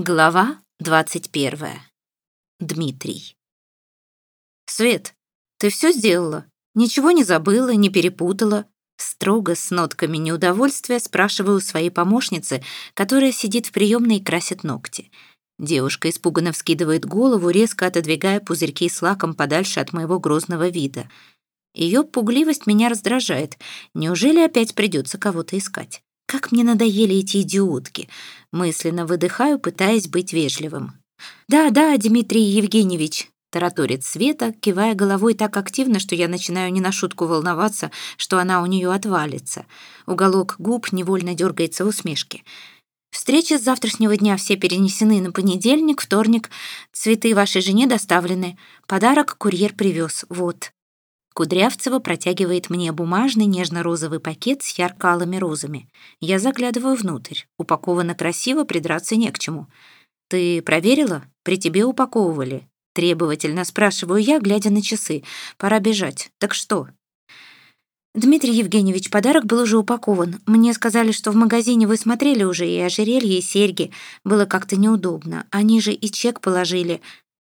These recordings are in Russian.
Глава 21. Дмитрий. «Свет, ты все сделала? Ничего не забыла, не перепутала?» Строго, с нотками неудовольствия, спрашиваю своей помощницы, которая сидит в приемной и красит ногти. Девушка испуганно вскидывает голову, резко отодвигая пузырьки с лаком подальше от моего грозного вида. Ее пугливость меня раздражает. Неужели опять придется кого-то искать? Как мне надоели эти идиотки. Мысленно выдыхаю, пытаясь быть вежливым. «Да, да, Дмитрий Евгеньевич», — тараторит Света, кивая головой так активно, что я начинаю не на шутку волноваться, что она у нее отвалится. Уголок губ невольно дергается в усмешке. «Встречи с завтрашнего дня все перенесены на понедельник, вторник. Цветы вашей жене доставлены. Подарок курьер привез. Вот». Кудрявцева протягивает мне бумажный нежно-розовый пакет с ярко-алыми розами. Я заглядываю внутрь. Упаковано красиво, придраться не к чему. «Ты проверила? При тебе упаковывали?» Требовательно спрашиваю я, глядя на часы. «Пора бежать. Так что?» «Дмитрий Евгеньевич, подарок был уже упакован. Мне сказали, что в магазине вы смотрели уже и ожерелье, и серьги. Было как-то неудобно. Они же и чек положили».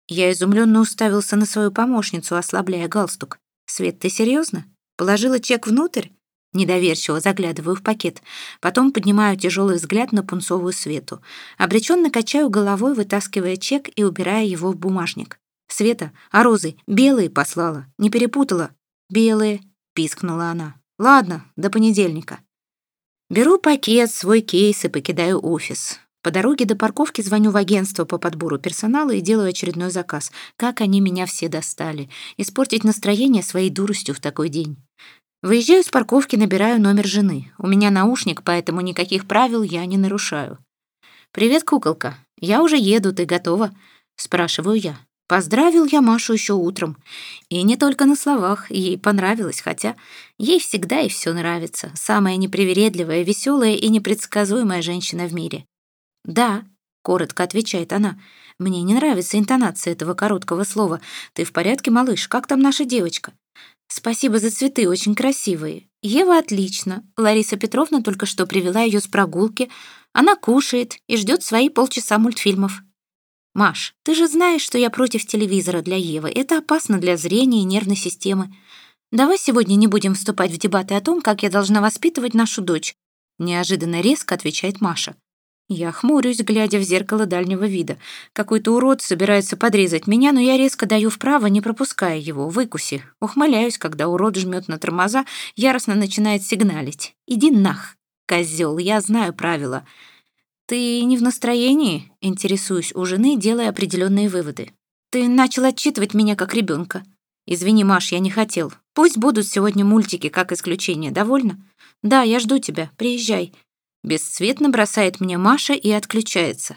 Я изумленно уставился на свою помощницу, ослабляя галстук. «Свет, ты серьезно? Положила чек внутрь?» Недоверчиво заглядываю в пакет. Потом поднимаю тяжелый взгляд на пунцовую свету. Обреченно качаю головой, вытаскивая чек и убирая его в бумажник. «Света, а розы белые послала, не перепутала?» «Белые», — пискнула она. «Ладно, до понедельника». Беру пакет, свой кейс и покидаю офис. По дороге до парковки звоню в агентство по подбору персонала и делаю очередной заказ. Как они меня все достали. Испортить настроение своей дуростью в такой день. Выезжаю с парковки, набираю номер жены. У меня наушник, поэтому никаких правил я не нарушаю. «Привет, куколка. Я уже еду, ты готова?» Спрашиваю я. Поздравил я Машу еще утром. И не только на словах, ей понравилось, хотя ей всегда и все нравится. Самая непривередливая, веселая и непредсказуемая женщина в мире. «Да», — коротко отвечает она. «Мне не нравится интонация этого короткого слова. Ты в порядке, малыш? Как там наша девочка?» «Спасибо за цветы, очень красивые. Ева отлично. Лариса Петровна только что привела ее с прогулки. Она кушает и ждет свои полчаса мультфильмов». «Маш, ты же знаешь, что я против телевизора для Евы. Это опасно для зрения и нервной системы. Давай сегодня не будем вступать в дебаты о том, как я должна воспитывать нашу дочь», неожиданно резко отвечает Маша. Я хмурюсь, глядя в зеркало дальнего вида. Какой-то урод собирается подрезать меня, но я резко даю вправо, не пропуская его, выкуси. Ухмыляюсь, когда урод жмет на тормоза, яростно начинает сигналить. «Иди нах, козел, я знаю правила». «Ты не в настроении?» — интересуюсь у жены, делая определенные выводы. «Ты начал отчитывать меня как ребенка. «Извини, Маш, я не хотел. Пусть будут сегодня мультики, как исключение. Довольно?» «Да, я жду тебя. Приезжай. Бесцветно бросает мне Маша и отключается.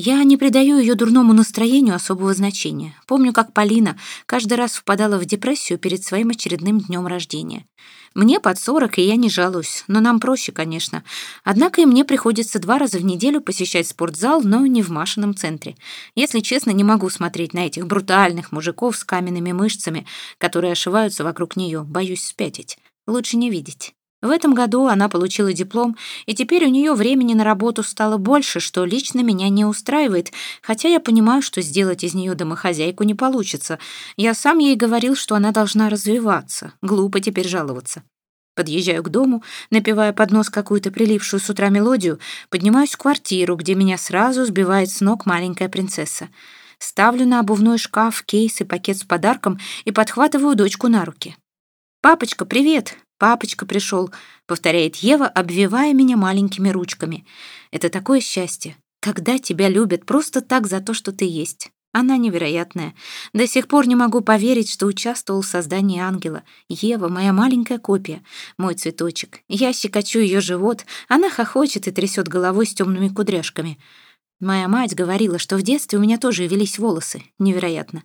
Я не придаю ее дурному настроению особого значения. Помню, как Полина каждый раз впадала в депрессию перед своим очередным днем рождения. Мне под сорок, и я не жалуюсь, но нам проще, конечно. Однако и мне приходится два раза в неделю посещать спортзал, но не в Машином центре. Если честно, не могу смотреть на этих брутальных мужиков с каменными мышцами, которые ошиваются вокруг нее. Боюсь спятить. Лучше не видеть. В этом году она получила диплом, и теперь у нее времени на работу стало больше, что лично меня не устраивает, хотя я понимаю, что сделать из нее домохозяйку не получится. Я сам ей говорил, что она должна развиваться. Глупо теперь жаловаться. Подъезжаю к дому, напевая под нос какую-то прилипшую с утра мелодию, поднимаюсь в квартиру, где меня сразу сбивает с ног маленькая принцесса. Ставлю на обувной шкаф кейс и пакет с подарком и подхватываю дочку на руки. «Папочка, привет!» «Папочка пришел», — повторяет Ева, обвивая меня маленькими ручками. «Это такое счастье, когда тебя любят просто так за то, что ты есть». Она невероятная. До сих пор не могу поверить, что участвовал в создании ангела. Ева — моя маленькая копия, мой цветочек. Я щекочу ее живот, она хохочет и трясет головой с темными кудряшками. Моя мать говорила, что в детстве у меня тоже велись волосы. Невероятно.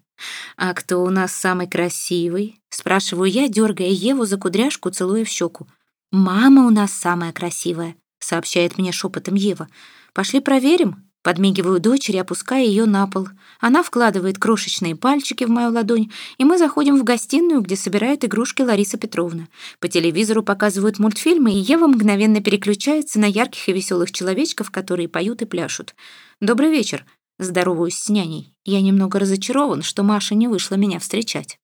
«А кто у нас самый красивый?» — спрашиваю я, дергая Еву за кудряшку, целуя в щеку. «Мама у нас самая красивая», — сообщает мне шепотом Ева. «Пошли проверим?» Подмигиваю дочери, опуская ее на пол. Она вкладывает крошечные пальчики в мою ладонь, и мы заходим в гостиную, где собирает игрушки Лариса Петровна. По телевизору показывают мультфильмы, и Ева мгновенно переключается на ярких и веселых человечков, которые поют и пляшут. «Добрый вечер», — здороваюсь с няней. Я немного разочарован, что Маша не вышла меня встречать.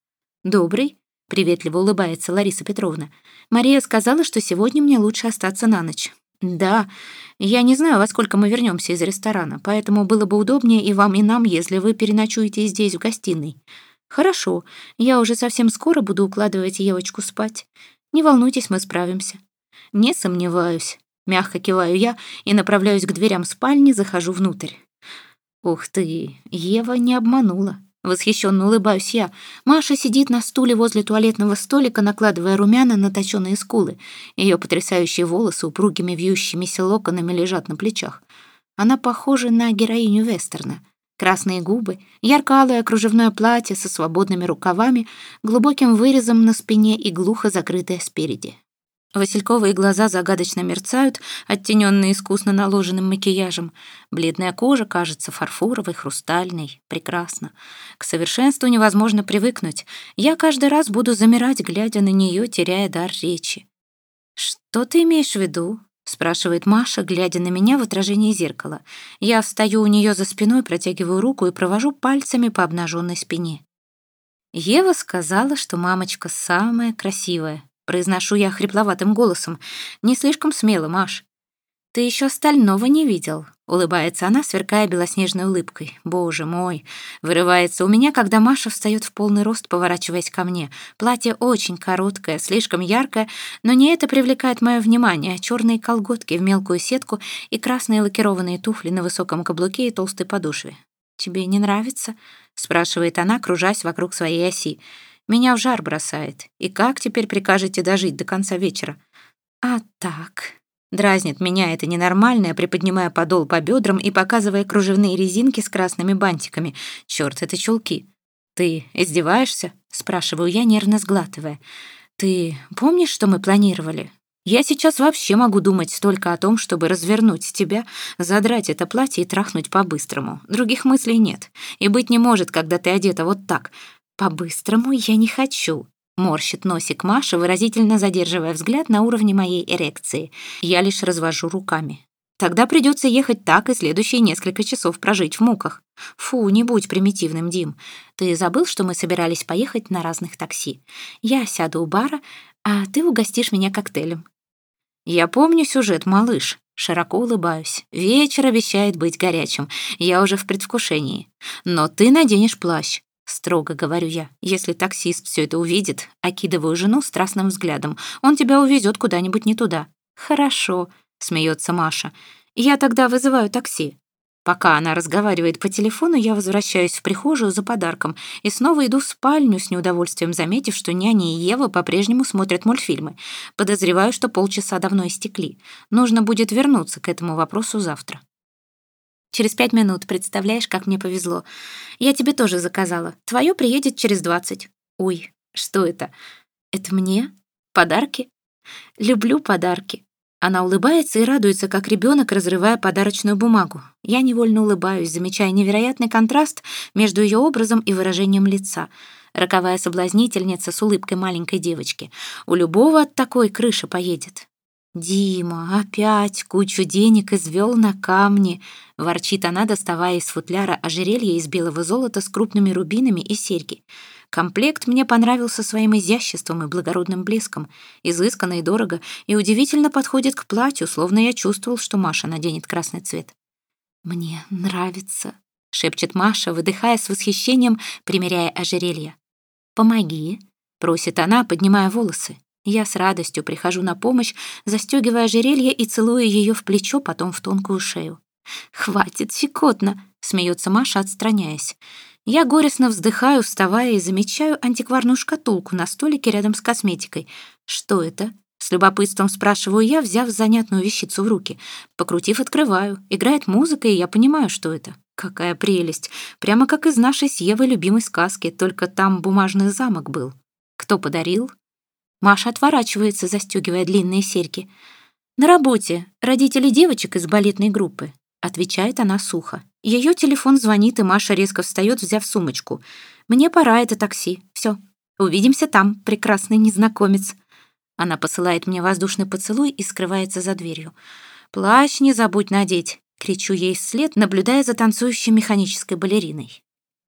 «Добрый», — приветливо улыбается Лариса Петровна. «Мария сказала, что сегодня мне лучше остаться на ночь. «Да, я не знаю, во сколько мы вернемся из ресторана, поэтому было бы удобнее и вам, и нам, если вы переночуете здесь, в гостиной». «Хорошо, я уже совсем скоро буду укладывать Евочку спать. Не волнуйтесь, мы справимся». «Не сомневаюсь», — мягко киваю я и направляюсь к дверям спальни, захожу внутрь. «Ух ты, Ева не обманула». Восхищенно улыбаюсь я. Маша сидит на стуле возле туалетного столика, накладывая румяна на точёные скулы. Ее потрясающие волосы упругими вьющимися локонами лежат на плечах. Она похожа на героиню вестерна. Красные губы, ярко-алое кружевное платье со свободными рукавами, глубоким вырезом на спине и глухо закрытое спереди. Васильковые глаза загадочно мерцают, оттененные искусно наложенным макияжем. Бледная кожа кажется фарфоровой, хрустальной. Прекрасно. К совершенству невозможно привыкнуть. Я каждый раз буду замирать, глядя на нее, теряя дар речи. «Что ты имеешь в виду?» — спрашивает Маша, глядя на меня в отражении зеркала. Я встаю у нее за спиной, протягиваю руку и провожу пальцами по обнаженной спине. Ева сказала, что мамочка самая красивая. Произношу я хрипловатым голосом. Не слишком смело, Маш. Ты еще остального не видел. Улыбается она, сверкая белоснежной улыбкой. Боже мой. Вырывается у меня, когда Маша встает в полный рост, поворачиваясь ко мне. Платье очень короткое, слишком яркое, но не это привлекает мое внимание, а черные колготки в мелкую сетку и красные лакированные туфли на высоком каблуке и толстой подошве. «Тебе не нравится?» — спрашивает она, кружась вокруг своей оси. Меня в жар бросает. И как теперь прикажете дожить до конца вечера? А так... Дразнит меня это ненормальное, приподнимая подол по бедрам и показывая кружевные резинки с красными бантиками. Черт, это чулки. «Ты издеваешься?» — спрашиваю я, нервно сглатывая. «Ты помнишь, что мы планировали? Я сейчас вообще могу думать только о том, чтобы развернуть тебя, задрать это платье и трахнуть по-быстрому. Других мыслей нет. И быть не может, когда ты одета вот так. «По-быстрому я не хочу», — морщит носик Маша, выразительно задерживая взгляд на уровне моей эрекции. Я лишь развожу руками. Тогда придется ехать так и следующие несколько часов прожить в муках. Фу, не будь примитивным, Дим. Ты забыл, что мы собирались поехать на разных такси? Я сяду у бара, а ты угостишь меня коктейлем. Я помню сюжет, малыш. Широко улыбаюсь. Вечер обещает быть горячим. Я уже в предвкушении. Но ты наденешь плащ. Строго говорю я. Если таксист все это увидит, окидываю жену страстным взглядом. Он тебя увезет куда-нибудь не туда. Хорошо, смеется Маша. Я тогда вызываю такси. Пока она разговаривает по телефону, я возвращаюсь в прихожую за подарком и снова иду в спальню с неудовольствием, заметив, что няня и Ева по-прежнему смотрят мультфильмы. Подозреваю, что полчаса давно истекли. Нужно будет вернуться к этому вопросу завтра. Через пять минут, представляешь, как мне повезло. Я тебе тоже заказала. Твое приедет через двадцать. Ой, что это? Это мне? Подарки? Люблю подарки. Она улыбается и радуется, как ребенок, разрывая подарочную бумагу. Я невольно улыбаюсь, замечая невероятный контраст между ее образом и выражением лица. Роковая соблазнительница с улыбкой маленькой девочки. У любого от такой крыша поедет. «Дима, опять кучу денег извел на камни», — ворчит она, доставая из футляра ожерелье из белого золота с крупными рубинами и серьги. Комплект мне понравился своим изяществом и благородным блеском, изысканно и дорого, и удивительно подходит к платью, словно я чувствовал, что Маша наденет красный цвет. «Мне нравится», — шепчет Маша, выдыхая с восхищением, примеряя ожерелье. «Помоги», — просит она, поднимая волосы. Я с радостью прихожу на помощь, застегивая ожерелье и целуя ее в плечо, потом в тонкую шею. «Хватит, щекотно!» — смеется Маша, отстраняясь. Я горестно вздыхаю, вставая и замечаю антикварную шкатулку на столике рядом с косметикой. «Что это?» С любопытством спрашиваю я, взяв занятную вещицу в руки. Покрутив, открываю. Играет музыка, и я понимаю, что это. Какая прелесть! Прямо как из нашей с Евой любимой сказки, только там бумажный замок был. Кто подарил? Маша отворачивается, застегивая длинные серьги. На работе родители девочек из балетной группы. отвечает она сухо. Ее телефон звонит, и Маша резко встает, взяв сумочку. «Мне пора, это такси. Все, увидимся там, прекрасный незнакомец». Она посылает мне воздушный поцелуй и скрывается за дверью. «Плащ не забудь надеть», — кричу ей вслед, наблюдая за танцующей механической балериной.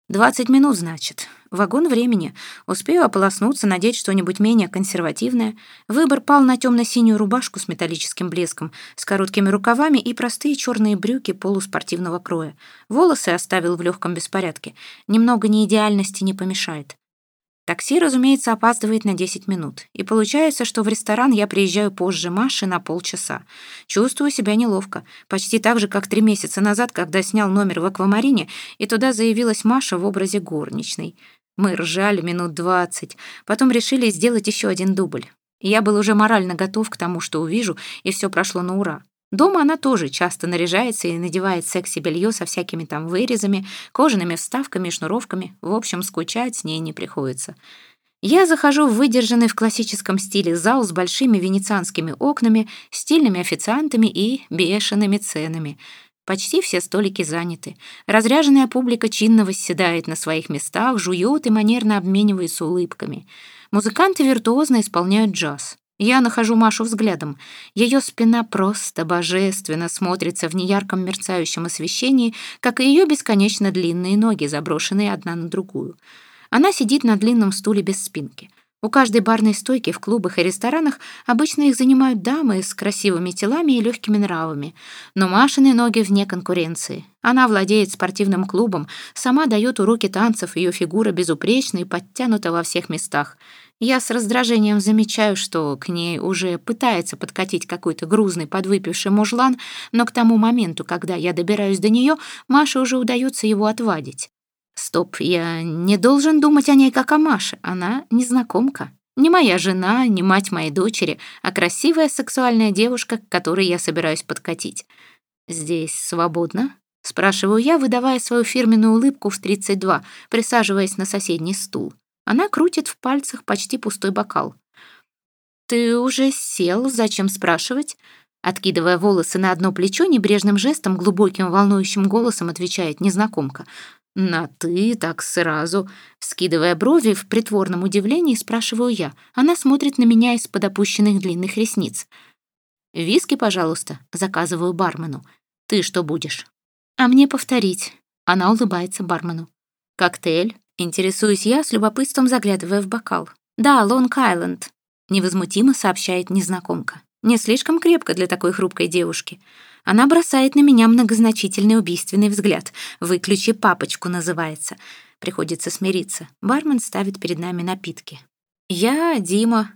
«Двадцать минут, значит. Вагон времени. Успею ополоснуться, надеть что-нибудь менее консервативное. Выбор пал на темно-синюю рубашку с металлическим блеском, с короткими рукавами и простые черные брюки полуспортивного кроя. Волосы оставил в легком беспорядке. Немного неидеальности не помешает. Такси, разумеется, опаздывает на 10 минут. И получается, что в ресторан я приезжаю позже Маши на полчаса. Чувствую себя неловко. Почти так же, как три месяца назад, когда снял номер в аквамарине, и туда заявилась Маша в образе горничной. Мы ржали минут двадцать. Потом решили сделать еще один дубль. Я был уже морально готов к тому, что увижу, и все прошло на ура. Дома она тоже часто наряжается и надевает секси-белье со всякими там вырезами, кожаными вставками и шнуровками. В общем, скучать с ней не приходится. Я захожу в выдержанный в классическом стиле зал с большими венецианскими окнами, стильными официантами и бешеными ценами. Почти все столики заняты. Разряженная публика чинно восседает на своих местах, жует и манерно обменивается улыбками. Музыканты виртуозно исполняют джаз. Я нахожу Машу взглядом. Ее спина просто божественно смотрится в неярком мерцающем освещении, как и ее бесконечно длинные ноги, заброшенные одна на другую. Она сидит на длинном стуле без спинки. У каждой барной стойки в клубах и ресторанах обычно их занимают дамы с красивыми телами и легкими нравами. Но Машины ноги вне конкуренции. Она владеет спортивным клубом, сама дает уроки танцев, ее фигура безупречна и подтянута во всех местах. Я с раздражением замечаю, что к ней уже пытается подкатить какой-то грузный подвыпивший мужлан, но к тому моменту, когда я добираюсь до нее, Маше уже удается его отвадить. Стоп, я не должен думать о ней как о Маше. Она незнакомка. Не моя жена, не мать моей дочери, а красивая сексуальная девушка, к которой я собираюсь подкатить. «Здесь свободно?» — спрашиваю я, выдавая свою фирменную улыбку в 32, присаживаясь на соседний стул. Она крутит в пальцах почти пустой бокал. «Ты уже сел, зачем спрашивать?» Откидывая волосы на одно плечо, небрежным жестом, глубоким волнующим голосом отвечает незнакомка. «На «ты» так сразу». Скидывая брови в притворном удивлении, спрашиваю я. Она смотрит на меня из-под опущенных длинных ресниц. «Виски, пожалуйста», — заказываю бармену. «Ты что будешь?» «А мне повторить». Она улыбается бармену. «Коктейль?» Интересуюсь я, с любопытством заглядывая в бокал. «Да, Лонг-Айленд», — невозмутимо сообщает незнакомка. «Не слишком крепко для такой хрупкой девушки». Она бросает на меня многозначительный убийственный взгляд. «Выключи папочку» называется. Приходится смириться. Бармен ставит перед нами напитки. «Я Дима».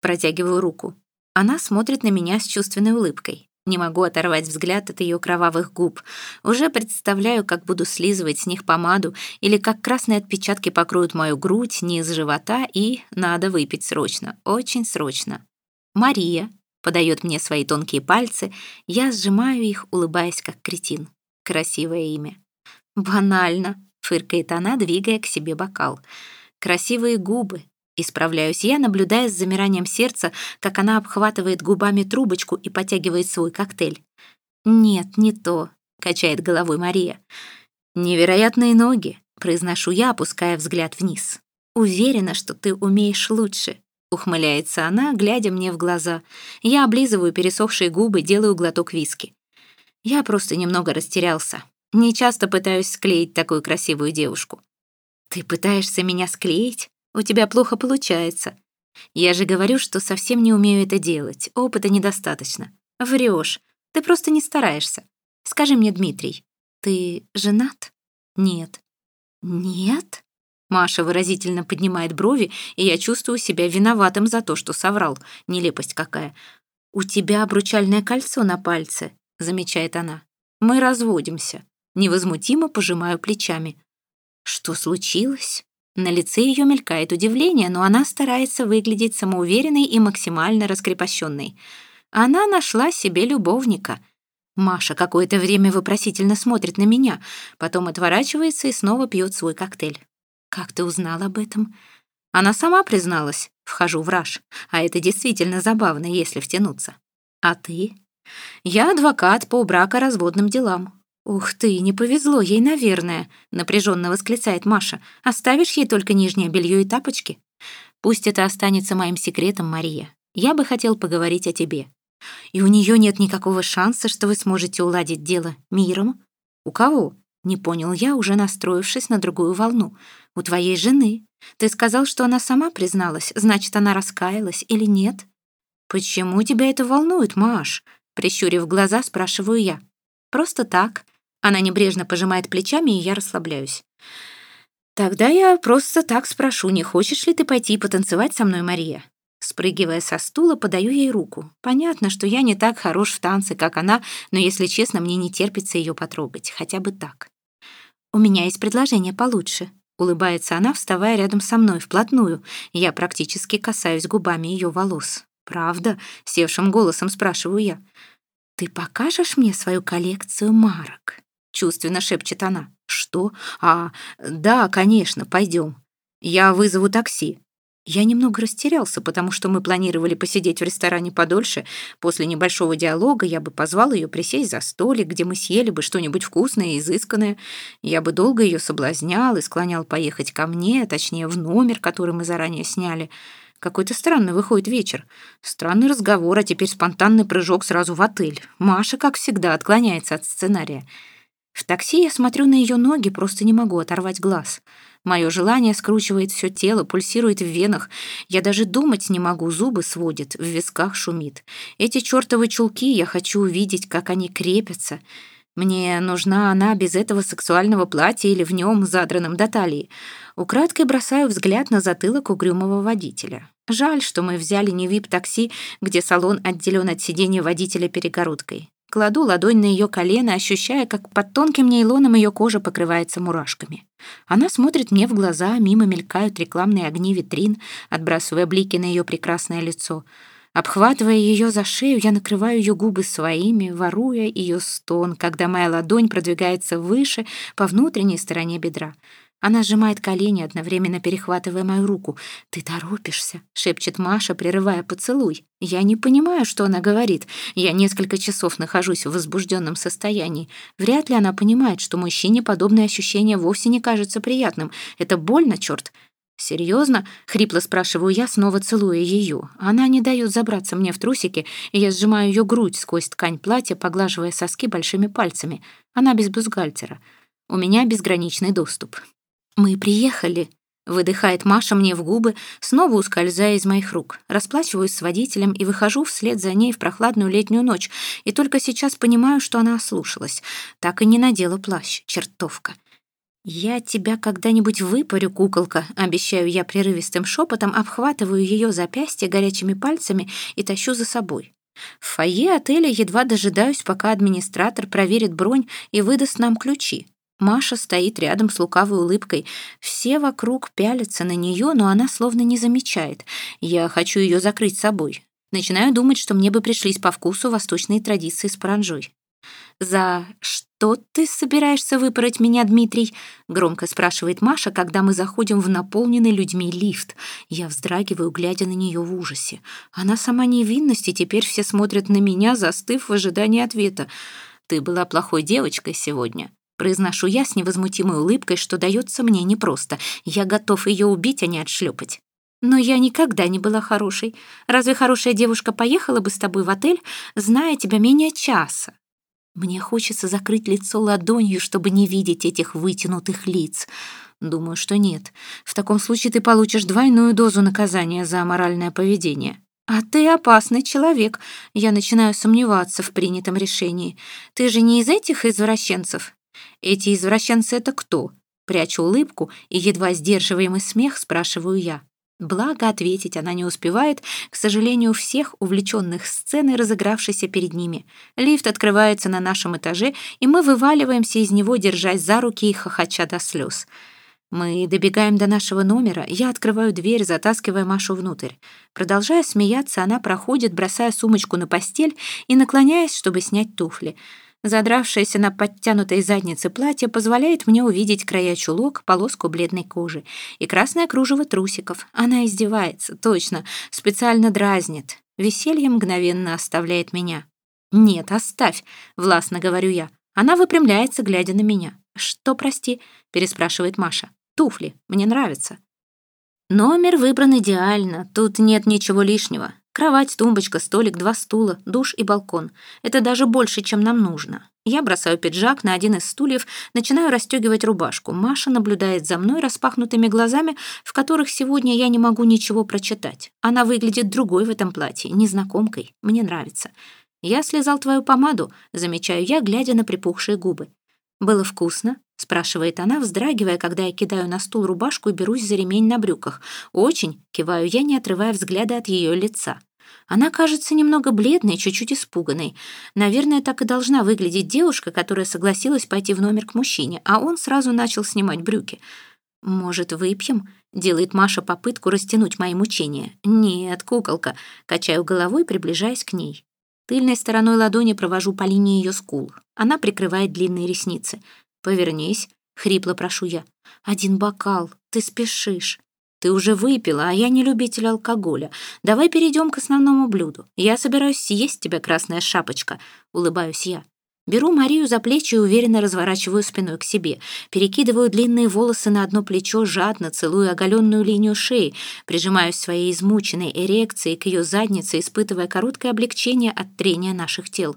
Протягиваю руку. Она смотрит на меня с чувственной улыбкой. Не могу оторвать взгляд от ее кровавых губ. Уже представляю, как буду слизывать с них помаду или как красные отпечатки покроют мою грудь, низ живота, и надо выпить срочно, очень срочно. Мария подает мне свои тонкие пальцы, я сжимаю их, улыбаясь как кретин. Красивое имя. Банально, фыркает она, двигая к себе бокал. Красивые губы, Исправляюсь я, наблюдая с замиранием сердца, как она обхватывает губами трубочку и потягивает свой коктейль. «Нет, не то», — качает головой Мария. «Невероятные ноги», — произношу я, опуская взгляд вниз. «Уверена, что ты умеешь лучше», — ухмыляется она, глядя мне в глаза. Я облизываю пересохшие губы, делаю глоток виски. Я просто немного растерялся. Не часто пытаюсь склеить такую красивую девушку. «Ты пытаешься меня склеить?» У тебя плохо получается. Я же говорю, что совсем не умею это делать. Опыта недостаточно. Врешь. Ты просто не стараешься. Скажи мне, Дмитрий, ты женат? Нет. Нет? Маша выразительно поднимает брови, и я чувствую себя виноватым за то, что соврал. Нелепость какая. «У тебя обручальное кольцо на пальце», — замечает она. «Мы разводимся». Невозмутимо пожимаю плечами. «Что случилось?» На лице ее мелькает удивление, но она старается выглядеть самоуверенной и максимально раскрепощенной. Она нашла себе любовника. Маша какое-то время вопросительно смотрит на меня, потом отворачивается и снова пьет свой коктейль. «Как ты узнал об этом?» Она сама призналась. Вхожу в раж. А это действительно забавно, если втянуться. «А ты?» Я адвокат по бракоразводным делам. «Ух ты, не повезло ей, наверное», — напряженно восклицает Маша. «Оставишь ей только нижнее белье и тапочки?» «Пусть это останется моим секретом, Мария. Я бы хотел поговорить о тебе. И у нее нет никакого шанса, что вы сможете уладить дело миром?» «У кого?» — не понял я, уже настроившись на другую волну. «У твоей жены. Ты сказал, что она сама призналась, значит, она раскаялась или нет?» «Почему тебя это волнует, Маш?» Прищурив глаза, спрашиваю я. «Просто так». Она небрежно пожимает плечами, и я расслабляюсь. «Тогда я просто так спрошу, не хочешь ли ты пойти потанцевать со мной, Мария?» Спрыгивая со стула, подаю ей руку. Понятно, что я не так хорош в танце, как она, но, если честно, мне не терпится ее потрогать, хотя бы так. «У меня есть предложение получше», — улыбается она, вставая рядом со мной вплотную. Я практически касаюсь губами ее волос. «Правда?» — севшим голосом спрашиваю я. «Ты покажешь мне свою коллекцию марок?» — чувственно шепчет она. «Что? А, да, конечно, пойдем. Я вызову такси». Я немного растерялся, потому что мы планировали посидеть в ресторане подольше. После небольшого диалога я бы позвал ее присесть за столик, где мы съели бы что-нибудь вкусное и изысканное. Я бы долго ее соблазнял и склонял поехать ко мне, точнее, в номер, который мы заранее сняли. Какой-то странный выходит вечер. Странный разговор, а теперь спонтанный прыжок сразу в отель. Маша, как всегда, отклоняется от сценария. В такси я смотрю на ее ноги, просто не могу оторвать глаз. Мое желание скручивает все тело, пульсирует в венах. Я даже думать не могу, зубы сводят, в висках шумит. Эти чертовы чулки, я хочу увидеть, как они крепятся. Мне нужна она без этого сексуального платья или в нем, задранном до талии. Украдкой бросаю взгляд на затылок угрюмого водителя. Жаль, что мы взяли не вип-такси, где салон отделен от сиденья водителя перегородкой. Кладу ладонь на ее колено, ощущая, как под тонким нейлоном ее кожа покрывается мурашками. Она смотрит мне в глаза, мимо мелькают рекламные огни витрин, отбрасывая блики на ее прекрасное лицо — Обхватывая ее за шею, я накрываю ее губы своими, воруя ее стон, когда моя ладонь продвигается выше по внутренней стороне бедра. Она сжимает колени, одновременно перехватывая мою руку. «Ты торопишься», — шепчет Маша, прерывая поцелуй. Я не понимаю, что она говорит. Я несколько часов нахожусь в возбужденном состоянии. Вряд ли она понимает, что мужчине подобное ощущение вовсе не кажется приятным. Это больно, черт. «Серьезно?» — хрипло спрашиваю я, снова целуя ее. Она не дает забраться мне в трусики, и я сжимаю ее грудь сквозь ткань платья, поглаживая соски большими пальцами. Она без бюстгальтера. У меня безграничный доступ. «Мы приехали», — выдыхает Маша мне в губы, снова ускользая из моих рук. Расплачиваюсь с водителем и выхожу вслед за ней в прохладную летнюю ночь, и только сейчас понимаю, что она ослушалась. Так и не надела плащ, чертовка. «Я тебя когда-нибудь выпарю, куколка», — обещаю я прерывистым шепотом, обхватываю ее запястье горячими пальцами и тащу за собой. В фойе отеля едва дожидаюсь, пока администратор проверит бронь и выдаст нам ключи. Маша стоит рядом с лукавой улыбкой. Все вокруг пялятся на нее, но она словно не замечает. Я хочу ее закрыть собой. Начинаю думать, что мне бы пришлись по вкусу восточные традиции с паранжой. «За что ты собираешься выпороть меня, Дмитрий?» — громко спрашивает Маша, когда мы заходим в наполненный людьми лифт. Я вздрагиваю, глядя на нее в ужасе. Она сама невинность, и теперь все смотрят на меня, застыв в ожидании ответа. «Ты была плохой девочкой сегодня», Произношу я с невозмутимой улыбкой, что дается мне непросто. Я готов ее убить, а не отшлепать. Но я никогда не была хорошей. Разве хорошая девушка поехала бы с тобой в отель, зная тебя менее часа? Мне хочется закрыть лицо ладонью, чтобы не видеть этих вытянутых лиц. Думаю, что нет. В таком случае ты получишь двойную дозу наказания за аморальное поведение. А ты опасный человек. Я начинаю сомневаться в принятом решении. Ты же не из этих извращенцев? Эти извращенцы — это кто? Прячу улыбку и, едва сдерживаемый смех, спрашиваю я. Благо ответить она не успевает, к сожалению, всех увлеченных сценой, разыгравшейся перед ними. Лифт открывается на нашем этаже, и мы вываливаемся из него, держась за руки и хохоча до слез. Мы добегаем до нашего номера, я открываю дверь, затаскивая Машу внутрь. Продолжая смеяться, она проходит, бросая сумочку на постель и наклоняясь, чтобы снять туфли — Задравшееся на подтянутой заднице платье позволяет мне увидеть края чулок, полоску бледной кожи и красное кружево трусиков. Она издевается, точно, специально дразнит. Веселье мгновенно оставляет меня. «Нет, оставь», — властно говорю я. Она выпрямляется, глядя на меня. «Что, прости?» — переспрашивает Маша. «Туфли. Мне нравятся». Номер выбран идеально, тут нет ничего лишнего. Кровать, тумбочка, столик, два стула, душ и балкон. Это даже больше, чем нам нужно. Я бросаю пиджак на один из стульев, начинаю расстегивать рубашку. Маша наблюдает за мной распахнутыми глазами, в которых сегодня я не могу ничего прочитать. Она выглядит другой в этом платье, незнакомкой. Мне нравится. «Я слезал твою помаду», — замечаю я, глядя на припухшие губы. «Было вкусно?» — спрашивает она, вздрагивая, когда я кидаю на стул рубашку и берусь за ремень на брюках. «Очень», — киваю я, не отрывая взгляда от ее лица. Она кажется немного бледной, чуть-чуть испуганной. Наверное, так и должна выглядеть девушка, которая согласилась пойти в номер к мужчине, а он сразу начал снимать брюки. «Может, выпьем?» — делает Маша попытку растянуть мои мучения. «Нет, куколка», — качаю головой, приближаясь к ней. Тыльной стороной ладони провожу по линии ее скул. Она прикрывает длинные ресницы. «Повернись», — хрипло прошу я. «Один бокал, ты спешишь». «Ты уже выпила, а я не любитель алкоголя. Давай перейдем к основному блюду. Я собираюсь съесть тебя, красная шапочка», — улыбаюсь я. Беру Марию за плечи и уверенно разворачиваю спиной к себе. Перекидываю длинные волосы на одно плечо, жадно целую оголенную линию шеи, прижимаюсь своей измученной эрекцией к ее заднице, испытывая короткое облегчение от трения наших тел.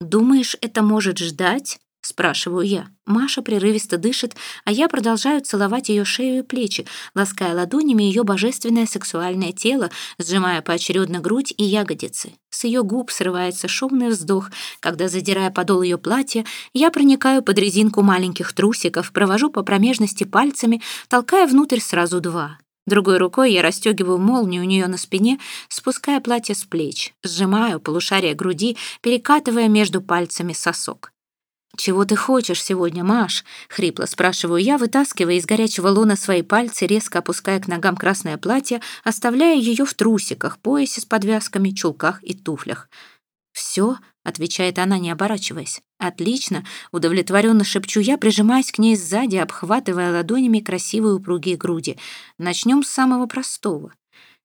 «Думаешь, это может ждать?» Спрашиваю я. Маша прерывисто дышит, а я продолжаю целовать ее шею и плечи, лаская ладонями ее божественное сексуальное тело, сжимая поочередно грудь и ягодицы. С ее губ срывается шумный вздох, когда, задирая подол ее платья, я проникаю под резинку маленьких трусиков, провожу по промежности пальцами, толкая внутрь сразу два. Другой рукой я расстегиваю молнию у нее на спине, спуская платье с плеч, сжимаю полушарие груди, перекатывая между пальцами сосок. «Чего ты хочешь сегодня, Маш?» — хрипло спрашиваю я, вытаскивая из горячего лона свои пальцы, резко опуская к ногам красное платье, оставляя ее в трусиках, поясе с подвязками, чулках и туфлях. «Все?» — отвечает она, не оборачиваясь. «Отлично!» — удовлетворенно шепчу я, прижимаясь к ней сзади, обхватывая ладонями красивые упругие груди. Начнем с самого простого.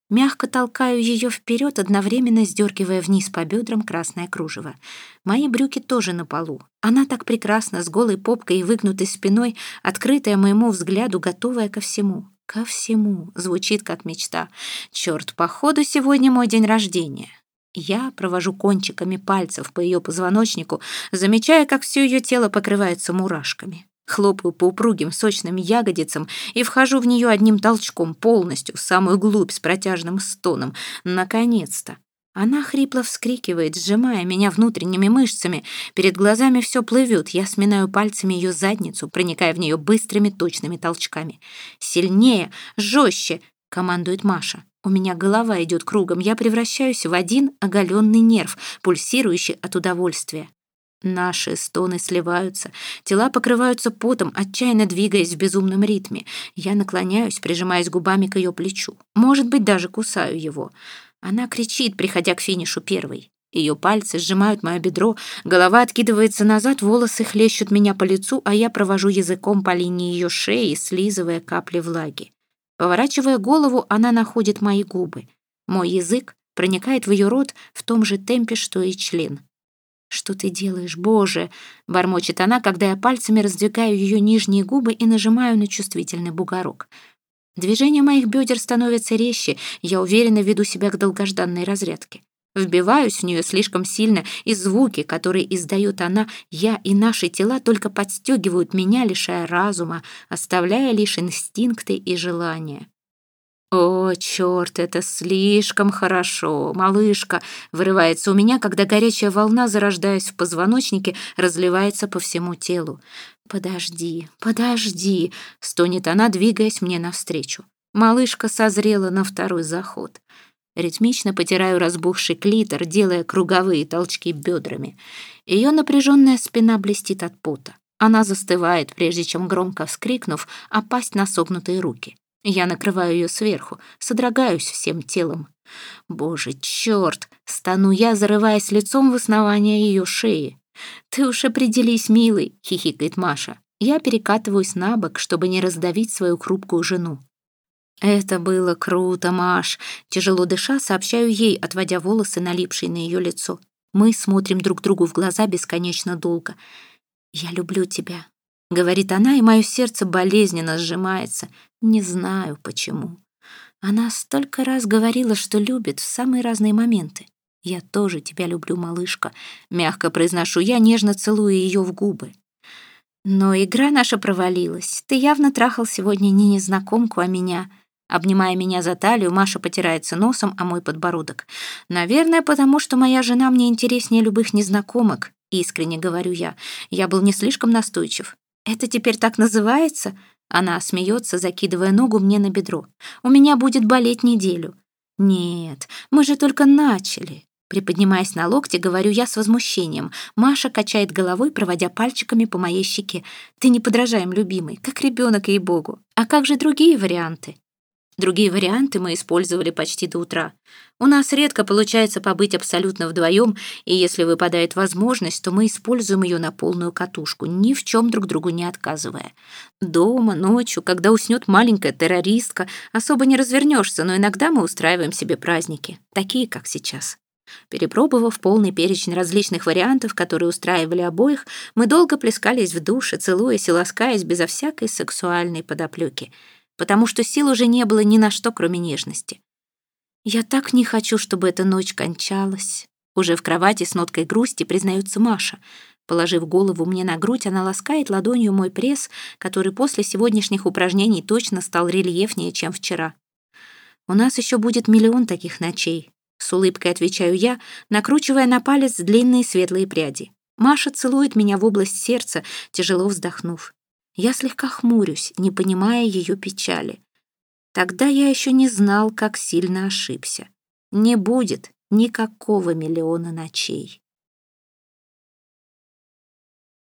Мягко толкаю ее вперед, одновременно сдергивая вниз по бедрам красное кружево. Мои брюки тоже на полу. Она так прекрасна, с голой попкой и выгнутой спиной, открытая моему взгляду, готовая ко всему. Ко всему. Звучит как мечта. Черт, походу, сегодня мой день рождения. Я провожу кончиками пальцев по ее позвоночнику, замечая, как все ее тело покрывается мурашками. Хлопаю по упругим сочным ягодицам и вхожу в нее одним толчком полностью, в самую глубь с протяжным стоном. Наконец-то! Она хрипло вскрикивает, сжимая меня внутренними мышцами. Перед глазами все плывет. Я сминаю пальцами ее задницу, проникая в нее быстрыми точными толчками. «Сильнее! Жестче!» — командует Маша. У меня голова идет кругом. Я превращаюсь в один оголенный нерв, пульсирующий от удовольствия. Наши стоны сливаются, тела покрываются потом, отчаянно двигаясь в безумном ритме. Я наклоняюсь, прижимаясь губами к ее плечу. Может быть, даже кусаю его. Она кричит, приходя к финишу первой. Ее пальцы сжимают мое бедро, голова откидывается назад, волосы хлещут меня по лицу, а я провожу языком по линии ее шеи, слизывая капли влаги. Поворачивая голову, она находит мои губы. Мой язык проникает в ее рот в том же темпе, что и член. «Что ты делаешь, Боже?» — бормочет она, когда я пальцами раздвигаю ее нижние губы и нажимаю на чувствительный бугорок. Движение моих бедер становится резче, я уверенно веду себя к долгожданной разрядке. Вбиваюсь в нее слишком сильно, и звуки, которые издает она, я и наши тела только подстегивают меня, лишая разума, оставляя лишь инстинкты и желания. «О, черт, это слишком хорошо, малышка!» вырывается у меня, когда горячая волна, зарождаясь в позвоночнике, разливается по всему телу. «Подожди, подожди!» — стонет она, двигаясь мне навстречу. Малышка созрела на второй заход. Ритмично потираю разбухший клитор, делая круговые толчки бедрами. Ее напряженная спина блестит от пота. Она застывает, прежде чем, громко вскрикнув, опасть на согнутые руки. Я накрываю ее сверху, содрогаюсь всем телом. Боже, черт! Стану я, зарываясь лицом в основание ее шеи. «Ты уж определись, милый!» — хихикает Маша. Я перекатываюсь на бок, чтобы не раздавить свою хрупкую жену. «Это было круто, Маш!» Тяжело дыша, сообщаю ей, отводя волосы, налипшие на ее лицо. Мы смотрим друг другу в глаза бесконечно долго. «Я люблю тебя», — говорит она, и мое сердце болезненно сжимается. Не знаю, почему. Она столько раз говорила, что любит в самые разные моменты. «Я тоже тебя люблю, малышка», — мягко произношу я, нежно целуя ее в губы. Но игра наша провалилась. Ты явно трахал сегодня не незнакомку, а меня. Обнимая меня за талию, Маша потирается носом о мой подбородок. Наверное, потому что моя жена мне интереснее любых незнакомок, искренне говорю я. Я был не слишком настойчив. Это теперь так называется? Она смеется, закидывая ногу мне на бедро. У меня будет болеть неделю. Нет, мы же только начали. Приподнимаясь на локте, говорю я с возмущением. Маша качает головой, проводя пальчиками по моей щеке. «Ты не подражаем, любимый, как ребенок, ей-богу. А как же другие варианты?» Другие варианты мы использовали почти до утра. У нас редко получается побыть абсолютно вдвоем, и если выпадает возможность, то мы используем ее на полную катушку, ни в чем друг другу не отказывая. Дома, ночью, когда уснет маленькая террористка, особо не развернешься, но иногда мы устраиваем себе праздники, такие, как сейчас. Перепробовав полный перечень различных вариантов, которые устраивали обоих, мы долго плескались в душе, целуясь и ласкаясь безо всякой сексуальной подоплеки, потому что сил уже не было ни на что, кроме нежности. «Я так не хочу, чтобы эта ночь кончалась», уже в кровати с ноткой грусти признается Маша. Положив голову мне на грудь, она ласкает ладонью мой пресс, который после сегодняшних упражнений точно стал рельефнее, чем вчера. У нас еще будет миллион таких ночей, с улыбкой отвечаю я, накручивая на палец длинные светлые пряди. Маша целует меня в область сердца, тяжело вздохнув. Я слегка хмурюсь, не понимая ее печали. Тогда я еще не знал, как сильно ошибся. Не будет никакого миллиона ночей.